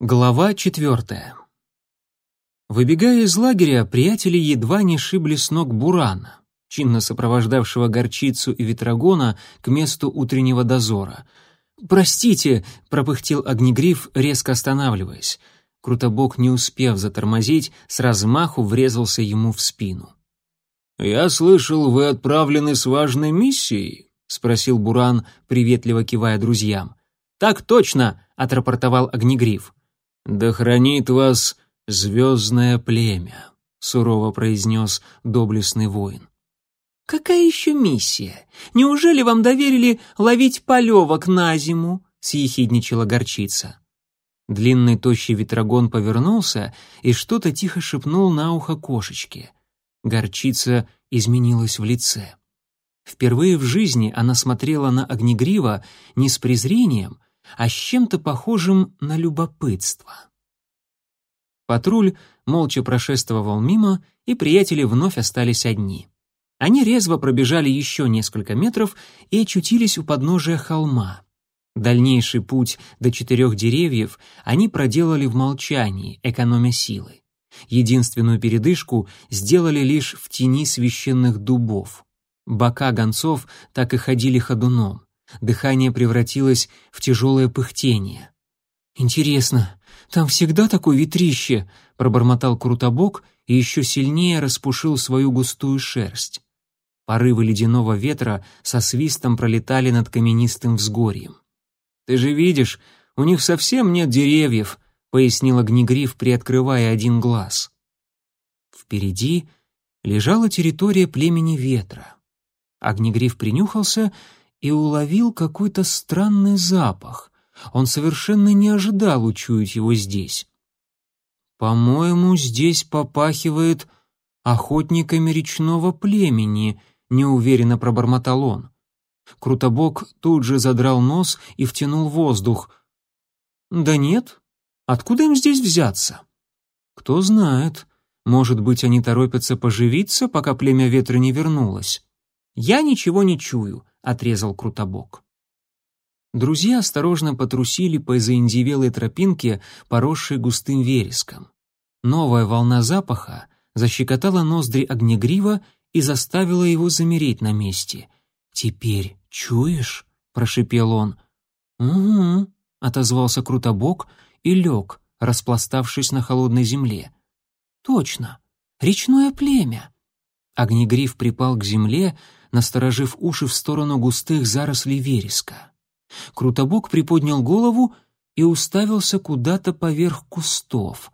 Глава четвертая. Выбегая из лагеря, приятели едва не шибли с ног Бурана, чинно сопровождавшего горчицу и ветрогона к месту утреннего дозора. «Простите», — пропыхтел Огнегриф, резко останавливаясь. Крутобок, не успев затормозить, с размаху врезался ему в спину. «Я слышал, вы отправлены с важной миссией?» — спросил Буран, приветливо кивая друзьям. «Так точно», — отрапортовал Огнегриф. «Да хранит вас звездное племя», — сурово произнес доблестный воин. «Какая еще миссия? Неужели вам доверили ловить полевок на зиму?» — съехидничала горчица. Длинный тощий ветрогон повернулся и что-то тихо шепнул на ухо кошечке. Горчица изменилась в лице. Впервые в жизни она смотрела на Огнегрива не с презрением, а с чем-то похожим на любопытство. Патруль молча прошествовал мимо, и приятели вновь остались одни. Они резво пробежали еще несколько метров и очутились у подножия холма. Дальнейший путь до четырех деревьев они проделали в молчании, экономя силы. Единственную передышку сделали лишь в тени священных дубов. Бока гонцов так и ходили ходуном. Дыхание превратилось в тяжелое пыхтение. «Интересно, там всегда такое ветрище?» — пробормотал Крутобок и еще сильнее распушил свою густую шерсть. Порывы ледяного ветра со свистом пролетали над каменистым взгорьем. «Ты же видишь, у них совсем нет деревьев», — пояснил Огнегриф, приоткрывая один глаз. Впереди лежала территория племени ветра. Огнегриф принюхался и уловил какой-то странный запах. Он совершенно не ожидал учуять его здесь. «По-моему, здесь попахивает охотниками речного племени», — неуверенно пробормотал он. Крутобок тут же задрал нос и втянул воздух. «Да нет, откуда им здесь взяться?» «Кто знает, может быть, они торопятся поживиться, пока племя ветра не вернулось?» «Я ничего не чую», отрезал Крутобок. Друзья осторожно потрусили по заиндевелой тропинке, поросшей густым вереском. Новая волна запаха защекотала ноздри огнегрива и заставила его замереть на месте. «Теперь чуешь?» — прошипел он. «Угу», — отозвался Крутобок и лег, распластавшись на холодной земле. «Точно, речное племя». Огнегриф припал к земле, насторожив уши в сторону густых зарослей вереска. Крутобок приподнял голову и уставился куда-то поверх кустов.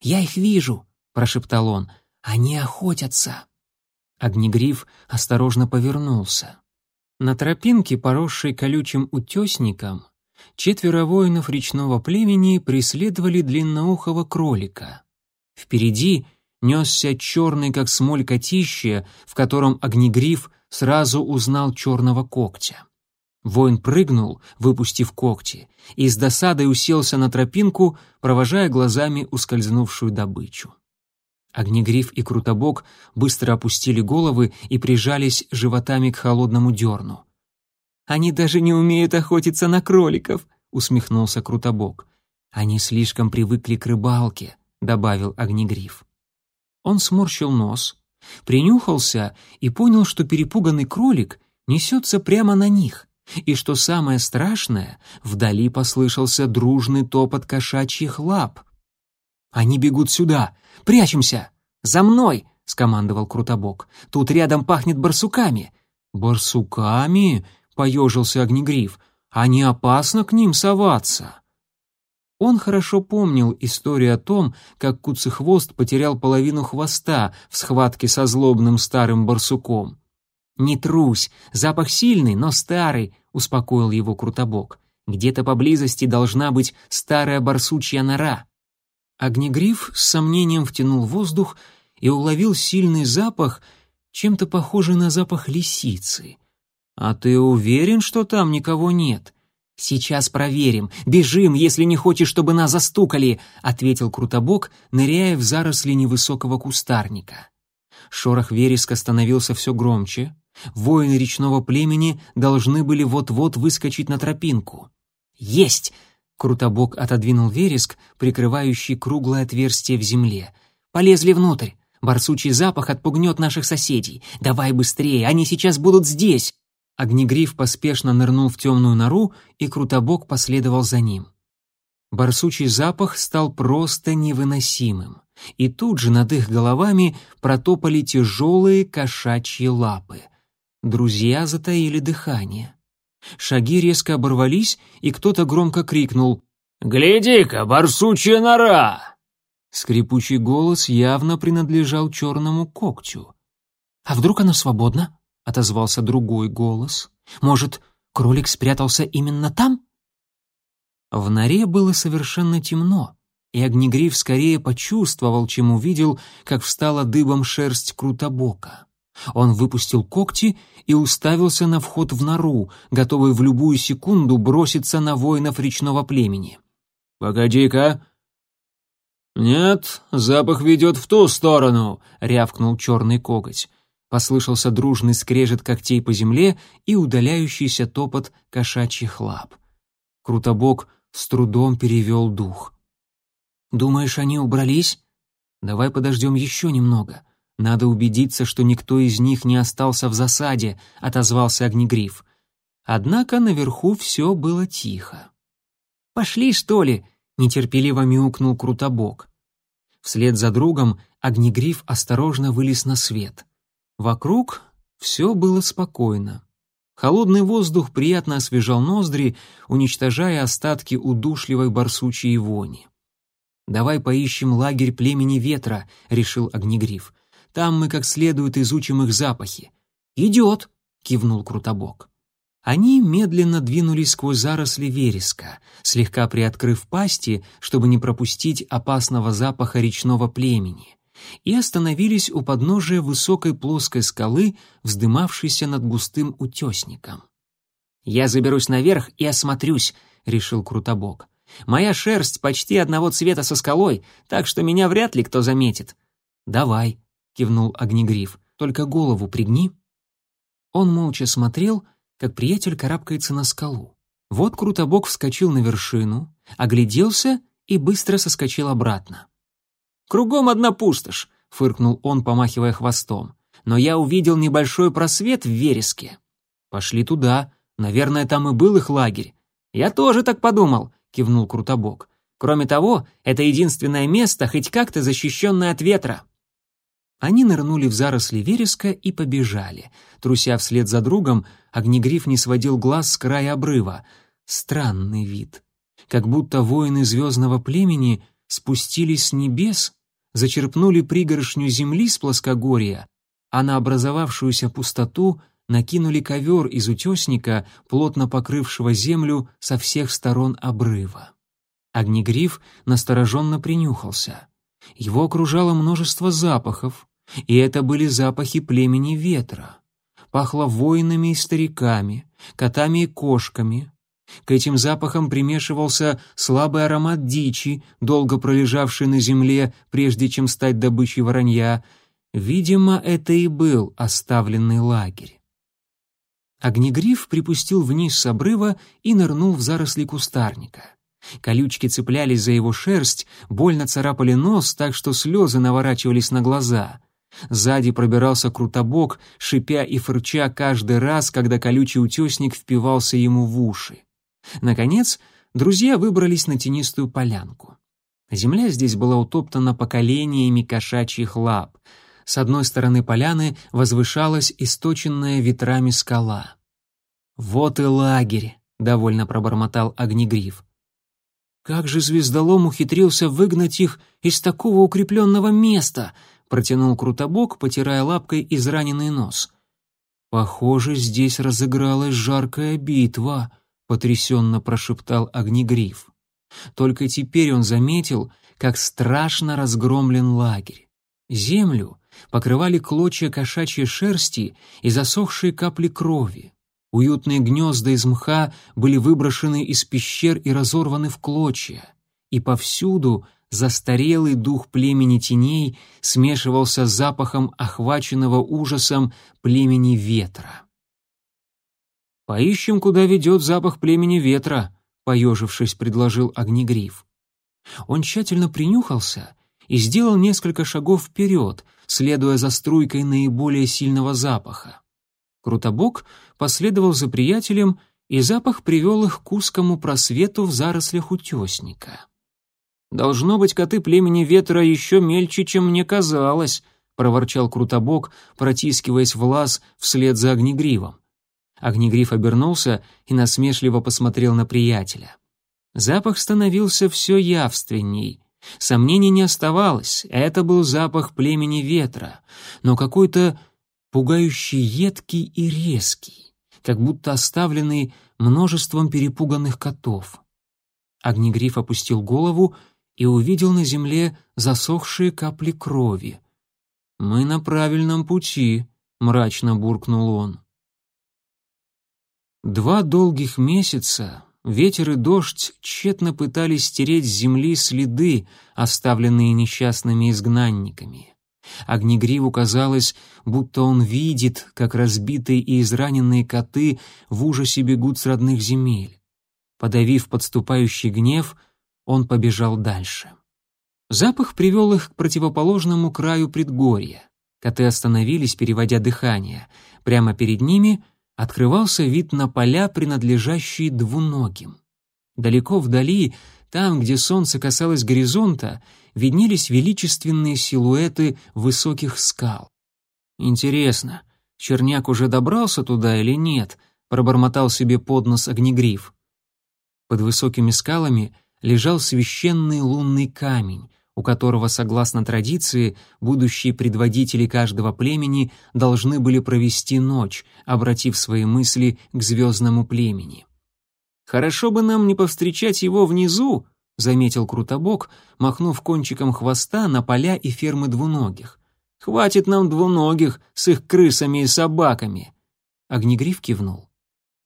«Я их вижу», — прошептал он, — «они охотятся». Огнегриф осторожно повернулся. На тропинке, поросшей колючим утесником, четверо воинов речного племени преследовали длинноухого кролика. Впереди несся черный, как смоль, котище, в котором огнегриф сразу узнал черного когтя. Воин прыгнул, выпустив когти, и с досадой уселся на тропинку, провожая глазами ускользнувшую добычу. Огнегриф и Крутобок быстро опустили головы и прижались животами к холодному дерну. «Они даже не умеют охотиться на кроликов», — усмехнулся Крутобок. «Они слишком привыкли к рыбалке», — добавил Огнегриф. Он сморщил нос, принюхался и понял, что перепуганный кролик несется прямо на них, и что самое страшное, вдали послышался дружный топот кошачьих лап. «Они бегут сюда! Прячемся! За мной!» — скомандовал Крутобок. «Тут рядом пахнет барсуками!» «Барсуками?» — поежился Огнегриф. «А не опасно к ним соваться?» Он хорошо помнил историю о том, как Куцехвост потерял половину хвоста в схватке со злобным старым барсуком. «Не трусь, запах сильный, но старый», — успокоил его Крутобок. «Где-то поблизости должна быть старая барсучья нора». Огнегриф с сомнением втянул воздух и уловил сильный запах, чем-то похожий на запах лисицы. «А ты уверен, что там никого нет?» «Сейчас проверим. Бежим, если не хочешь, чтобы нас застукали», — ответил Крутобок, ныряя в заросли невысокого кустарника. Шорох вереска становился все громче. Воины речного племени должны были вот-вот выскочить на тропинку. «Есть! Крутобок отодвинул вереск, прикрывающий круглое отверстие в земле. «Полезли внутрь. Барсучий запах отпугнет наших соседей. Давай быстрее, они сейчас будут здесь!» Огнегриф поспешно нырнул в темную нору, и Крутобок последовал за ним. Барсучий запах стал просто невыносимым, и тут же над их головами протопали тяжелые кошачьи лапы. Друзья затаили дыхание. Шаги резко оборвались, и кто-то громко крикнул «Гляди-ка, барсучья нора!» Скрипучий голос явно принадлежал черному когтю. «А вдруг она свободна?» — отозвался другой голос. «Может, кролик спрятался именно там?» В норе было совершенно темно, и Огнегриф скорее почувствовал, чем увидел, как встала дыбом шерсть Крутобока. Он выпустил когти и уставился на вход в нору, готовый в любую секунду броситься на воинов речного племени. «Погоди-ка!» «Нет, запах ведет в ту сторону!» — рявкнул черный коготь. Послышался дружный скрежет когтей по земле и удаляющийся топот кошачьих лап. Крутобок с трудом перевел дух. «Думаешь, они убрались? Давай подождем еще немного. Надо убедиться, что никто из них не остался в засаде», — отозвался Огнегриф. Однако наверху все было тихо. «Пошли, что ли?» — нетерпеливо мяукнул Крутобок. Вслед за другом Огнегриф осторожно вылез на свет. Вокруг все было спокойно. Холодный воздух приятно освежал ноздри, уничтожая остатки удушливой барсучьей вони. «Давай поищем лагерь племени ветра», — решил Огнегриф. «Там мы как следует изучим их запахи». «Идет», — кивнул Крутобок. Они медленно двинулись сквозь заросли вереска, слегка приоткрыв пасти, чтобы не пропустить опасного запаха речного племени и остановились у подножия высокой плоской скалы, вздымавшейся над густым утесником. «Я заберусь наверх и осмотрюсь», — решил Крутобок. «Моя шерсть почти одного цвета со скалой, так что меня вряд ли кто заметит». «Давай», — кивнул Огнегриф, — «только голову пригни». Он молча смотрел, как приятель карабкается на скалу. Вот Крутобок вскочил на вершину, огляделся и быстро соскочил обратно. «Кругом одна пустошь», — фыркнул он, помахивая хвостом. «Но я увидел небольшой просвет в вереске». «Пошли туда. Наверное, там и был их лагерь». «Я тоже так подумал», — кивнул Крутобок. «Кроме того, это единственное место, хоть как-то защищенное от ветра». Они нырнули в заросли вереска и побежали. Труся вслед за другом, Огнегриф не сводил глаз с края обрыва. Странный вид. Как будто воины звездного племени спустились с небес зачерпнули пригоршню земли с плоскогорья, а на образовавшуюся пустоту накинули ковер из утесника, плотно покрывшего землю со всех сторон обрыва. Огнегриф настороженно принюхался. Его окружало множество запахов, и это были запахи племени ветра. Пахло воинами и стариками, котами и кошками, к этим запахам примешивался слабый аромат дичи, долго пролежавшей на земле, прежде чем стать добычей воронья. Видимо, это и был оставленный лагерь. Огнегриф припустил вниз с обрыва и нырнул в заросли кустарника. Колючки цеплялись за его шерсть, больно царапали нос, так что слезы наворачивались на глаза. Сзади пробирался крутобок, шипя и фырча каждый раз, когда колючий утесник впивался ему в уши. Наконец, друзья выбрались на тенистую полянку. Земля здесь была утоптана поколениями кошачьих лап. С одной стороны поляны возвышалась источенная ветрами скала. «Вот и лагерь», — довольно пробормотал Огнегриф. «Как же звездолом ухитрился выгнать их из такого укрепленного места?» — протянул Крутобок, потирая лапкой израненный нос. «Похоже, здесь разыгралась жаркая битва», потрясенно прошептал Огнегриф. Только теперь он заметил, как страшно разгромлен лагерь. Землю покрывали клочья кошачьей шерсти и засохшие капли крови. Уютные гнезда из мха были выброшены из пещер и разорваны в клочья. И повсюду застарелый дух племени теней смешивался с запахом охваченного ужасом племени ветра. «Поищем, куда ведет запах племени ветра», — поежившись, предложил Огнегриф. Он тщательно принюхался и сделал несколько шагов вперед, следуя за струйкой наиболее сильного запаха. Крутобок последовал за приятелем, и запах привел их к узкому просвету в зарослях утесника. «Должно быть, коты племени ветра еще мельче, чем мне казалось», — проворчал Крутобок, протискиваясь в лаз вслед за Огнегривом. Огнегриф обернулся и насмешливо посмотрел на приятеля. Запах становился все явственней. Сомнений не оставалось, это был запах племени ветра, но какой-то пугающий едкий и резкий, как будто оставленный множеством перепуганных котов. Огнегриф опустил голову и увидел на земле засохшие капли крови. «Мы на правильном пути», — мрачно буркнул он. Два долгих месяца ветер и дождь тщетно пытались стереть с земли следы, оставленные несчастными изгнанниками. Огнегриву казалось, будто он видит, как разбитые и израненные коты в ужасе бегут с родных земель. Подавив подступающий гнев, он побежал дальше. Запах привел их к противоположному краю предгорья. Коты остановились, переводя дыхание. Прямо перед ними открывался вид на поля, принадлежащие двуногим. Далеко вдали, там, где солнце касалось горизонта, виднелись величественные силуэты высоких скал. «Интересно, Черняк уже добрался туда или нет?» — пробормотал себе под нос огнегриф. Под высокими скалами лежал священный лунный камень, у которого, согласно традиции, будущие предводители каждого племени должны были провести ночь, обратив свои мысли к звездному племени. «Хорошо бы нам не повстречать его внизу», — заметил Крутобок, махнув кончиком хвоста на поля и фермы двуногих. «Хватит нам двуногих с их крысами и собаками». Огнегриф кивнул.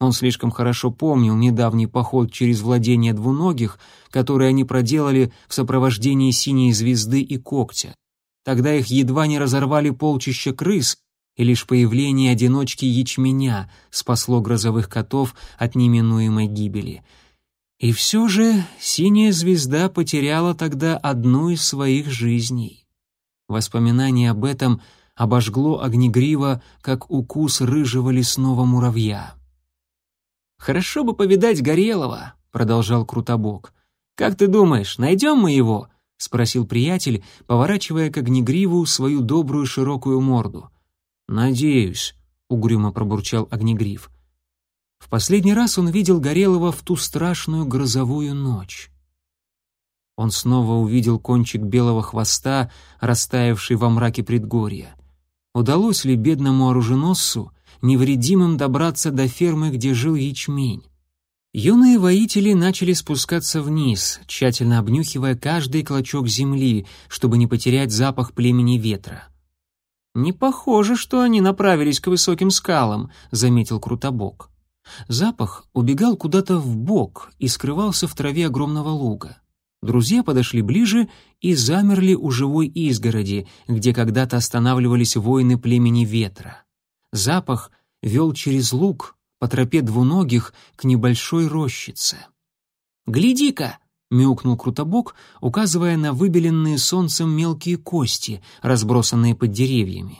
Он слишком хорошо помнил недавний поход через владение двуногих, который они проделали в сопровождении синей звезды и когтя. Тогда их едва не разорвали полчища крыс, и лишь появление одиночки ячменя спасло грозовых котов от неминуемой гибели. И все же синяя звезда потеряла тогда одну из своих жизней. Воспоминание об этом обожгло огнегрива, как укус рыжего лесного муравья. «Хорошо бы повидать Горелого», — продолжал Крутобок. «Как ты думаешь, найдем мы его?» — спросил приятель, поворачивая к Огнегриву свою добрую широкую морду. «Надеюсь», — угрюмо пробурчал Огнегрив. В последний раз он видел Горелого в ту страшную грозовую ночь. Он снова увидел кончик белого хвоста, растаявший во мраке предгорья. Удалось ли бедному оруженосцу невредимым добраться до фермы, где жил ячмень. Юные воители начали спускаться вниз, тщательно обнюхивая каждый клочок земли, чтобы не потерять запах племени ветра. «Не похоже, что они направились к высоким скалам», — заметил Крутобок. Запах убегал куда-то в бок и скрывался в траве огромного луга. Друзья подошли ближе и замерли у живой изгороди, где когда-то останавливались воины племени ветра. Запах вел через луг по тропе двуногих к небольшой рощице. «Гляди-ка!» — мяукнул Крутобок, указывая на выбеленные солнцем мелкие кости, разбросанные под деревьями.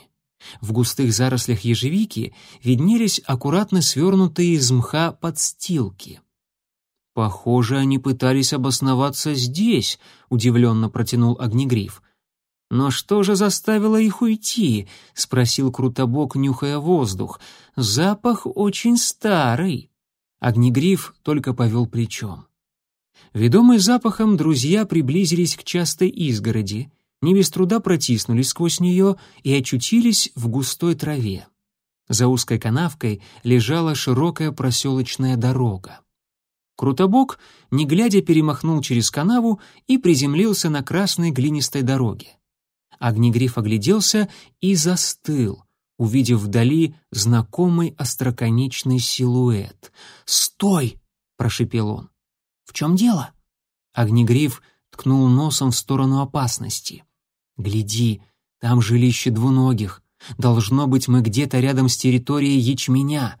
В густых зарослях ежевики виднелись аккуратно свернутые из мха подстилки. «Похоже, они пытались обосноваться здесь», — удивленно протянул Огнегриф. «Но что же заставило их уйти?» — спросил Крутобок, нюхая воздух. «Запах очень старый». Огнегриф только повел плечом. Ведомые запахом, друзья приблизились к частой изгороди, не без труда протиснулись сквозь нее и очутились в густой траве. За узкой канавкой лежала широкая проселочная дорога. Крутобок, не глядя, перемахнул через канаву и приземлился на красной глинистой дороге. Огнегриф огляделся и застыл, увидев вдали знакомый остроконечный силуэт. «Стой!» — прошипел он. «В чем дело?» Огнегриф ткнул носом в сторону опасности. «Гляди, там жилище двуногих. Должно быть, мы где-то рядом с территорией ячменя».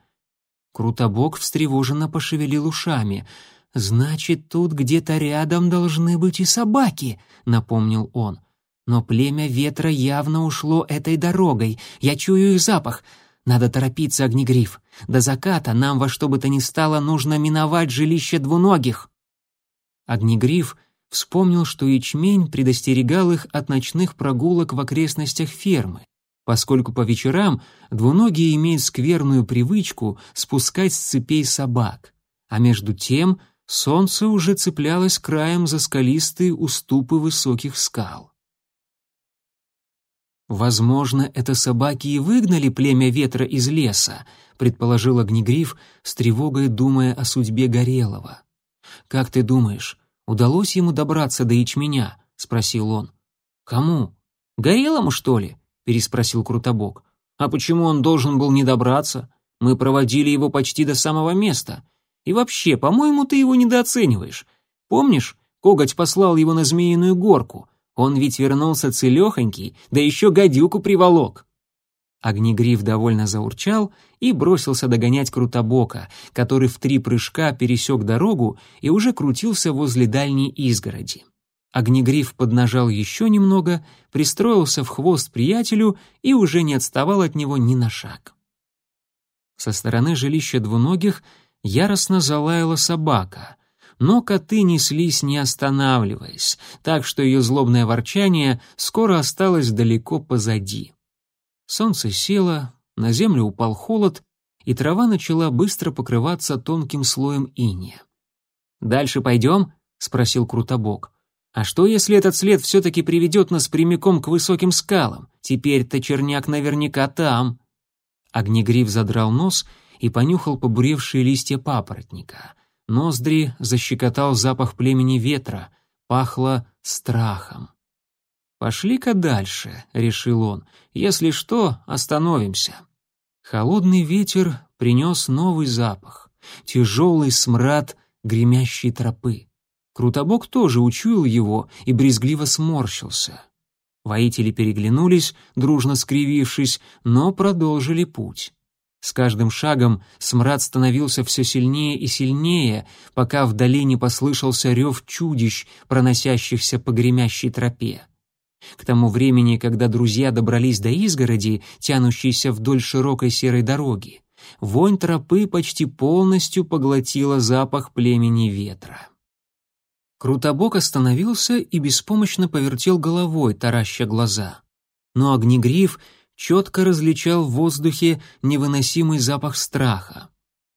Крутобок встревоженно пошевелил ушами. «Значит, тут где-то рядом должны быть и собаки», — напомнил он. «Но племя ветра явно ушло этой дорогой. Я чую их запах. Надо торопиться, Огнегриф. До заката нам во что бы то ни стало нужно миновать жилище двуногих». Огнегриф вспомнил, что ячмень предостерегал их от ночных прогулок в окрестностях фермы, поскольку по вечерам двуногие имеют скверную привычку спускать с цепей собак. А между тем солнце уже цеплялось краем за скалистые уступы высоких скал. «Возможно, это собаки и выгнали племя ветра из леса», предположил Огнегриф, с тревогой думая о судьбе Горелого. «Как ты думаешь, удалось ему добраться до ячменя?» — спросил он. «Кому? Горелому, что ли?» — переспросил Крутобок. «А почему он должен был не добраться? Мы проводили его почти до самого места. И вообще, по-моему, ты его недооцениваешь. Помнишь, коготь послал его на Змеиную горку? Он ведь вернулся целехонький, да еще гадюку приволок». Огнегриф довольно заурчал и бросился догонять Крутобока, который в три прыжка пересек дорогу и уже крутился возле дальней изгороди. Огнегриф поднажал еще немного, пристроился в хвост приятелю и уже не отставал от него ни на шаг. Со стороны жилища двуногих яростно залаяла собака, но коты неслись не останавливаясь, так что ее злобное ворчание скоро осталось далеко позади. Солнце село, на землю упал холод, и трава начала быстро покрываться тонким слоем иния. «Дальше пойдем?» — спросил Крутобок. «А что, если этот след все-таки приведет нас прямиком к высоким скалам? Теперь-то черняк наверняка там». Огнегриф задрал нос и понюхал побуревшие листья папоротника. Ноздри защекотал запах племени ветра, пахло страхом. «Пошли-ка дальше», — решил он. «Если что, остановимся». Холодный ветер принес новый запах, тяжелый смрад гремящей тропы. Крутобок тоже учуял его и брезгливо сморщился. Воители переглянулись, дружно скривившись, но продолжили путь. С каждым шагом смрад становился все сильнее и сильнее, пока вдали не послышался рев чудищ, проносящихся по гремящей тропе. К тому времени, когда друзья добрались до изгороди, тянущейся вдоль широкой серой дороги, вонь тропы почти полностью поглотила запах племени ветра. Крутобок остановился и беспомощно повертел головой, тараща глаза. Но огнегриф четко различал в воздухе невыносимый запах страха.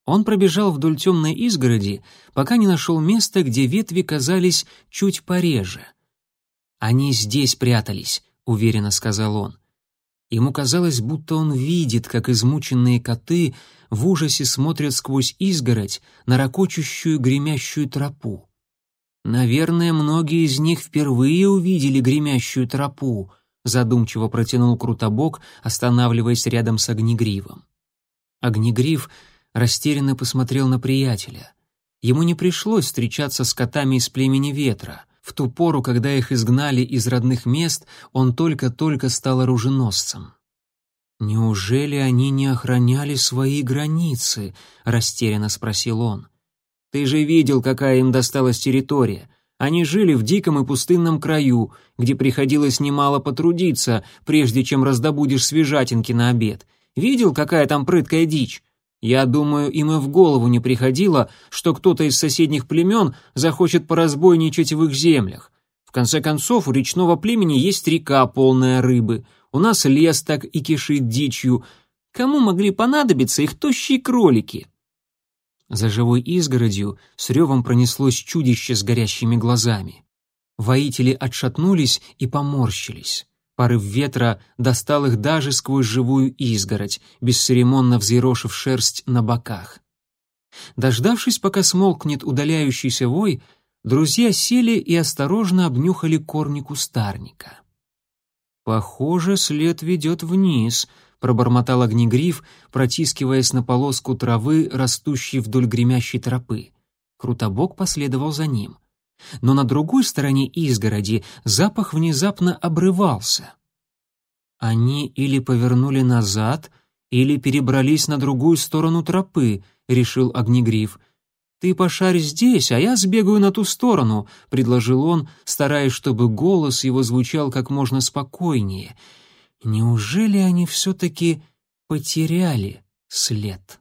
Он пробежал вдоль темной изгороди, пока не нашел места, где ветви казались чуть пореже — «Они здесь прятались», — уверенно сказал он. Ему казалось, будто он видит, как измученные коты в ужасе смотрят сквозь изгородь на ракочущую гремящую тропу. «Наверное, многие из них впервые увидели гремящую тропу», задумчиво протянул Крутобок, останавливаясь рядом с Огнегривом. Огнегрив растерянно посмотрел на приятеля. Ему не пришлось встречаться с котами из племени ветра. В ту пору, когда их изгнали из родных мест, он только-только стал оруженосцем. «Неужели они не охраняли свои границы?» — растерянно спросил он. «Ты же видел, какая им досталась территория. Они жили в диком и пустынном краю, где приходилось немало потрудиться, прежде чем раздобудешь свежатинки на обед. Видел, какая там прыткая дичь? Я думаю, им и в голову не приходило, что кто-то из соседних племен захочет поразбойничать в их землях. В конце концов, у речного племени есть река, полная рыбы. У нас лес так и кишит дичью. Кому могли понадобиться их тощие кролики? За живой изгородью с ревом пронеслось чудище с горящими глазами. Воители отшатнулись и поморщились. Порыв ветра достал их даже сквозь живую изгородь, бесцеремонно взъерошив шерсть на боках. Дождавшись, пока смолкнет удаляющийся вой, друзья сели и осторожно обнюхали корни кустарника. «Похоже, след ведет вниз», — пробормотал огнегриф, протискиваясь на полоску травы, растущей вдоль гремящей тропы. Крутобок последовал за ним — но на другой стороне изгороди запах внезапно обрывался. Они или повернули назад, или перебрались на другую сторону тропы, решил Огнегриф. «Ты пошарь здесь, а я сбегаю на ту сторону», — предложил он, стараясь, чтобы голос его звучал как можно спокойнее. «Неужели они все-таки потеряли след?»